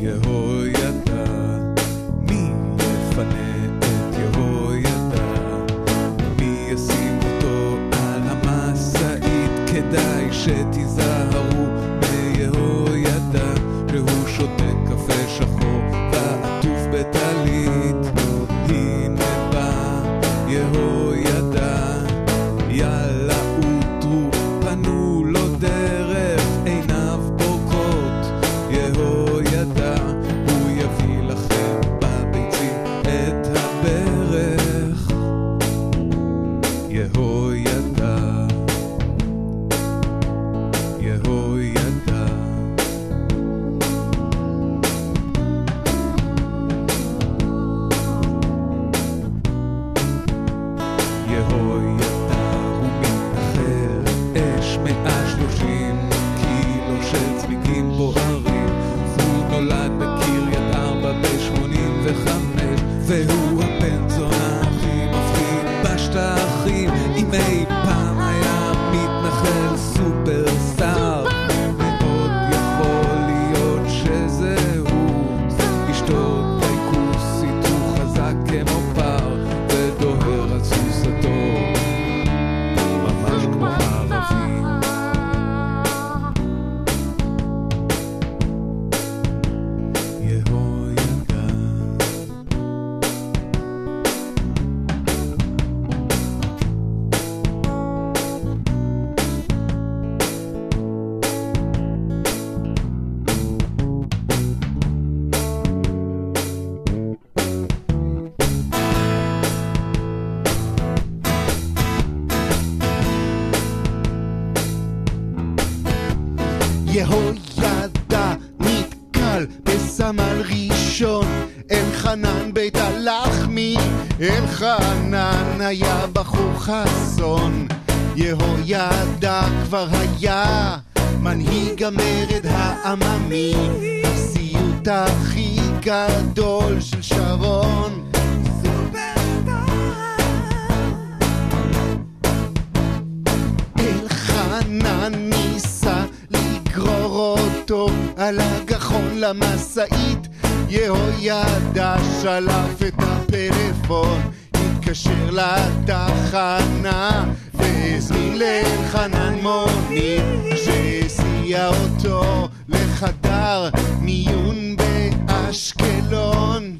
יהוידע, מי יפנה את יהוידע? מי ישים אותו על? כדאי שתיזהרו מיהוידע, שהוא שותה קפה שחור ועטוף בטלית. metade. יהוידע נתקל בסמל ראשון. אלחנן בית הלחמי אלחנן היה בחור חסון. יהוידע כבר היה מנהיג המרד העממי. הסיוט הכי גדול של שרון. אלחנן ניסה אותו על הגחון למשאית. יהוידע שלף את הפלאפון התקשר לתחנה והזמין לאלחנן מונית שהסיע אותו לחדר מיון באשקלון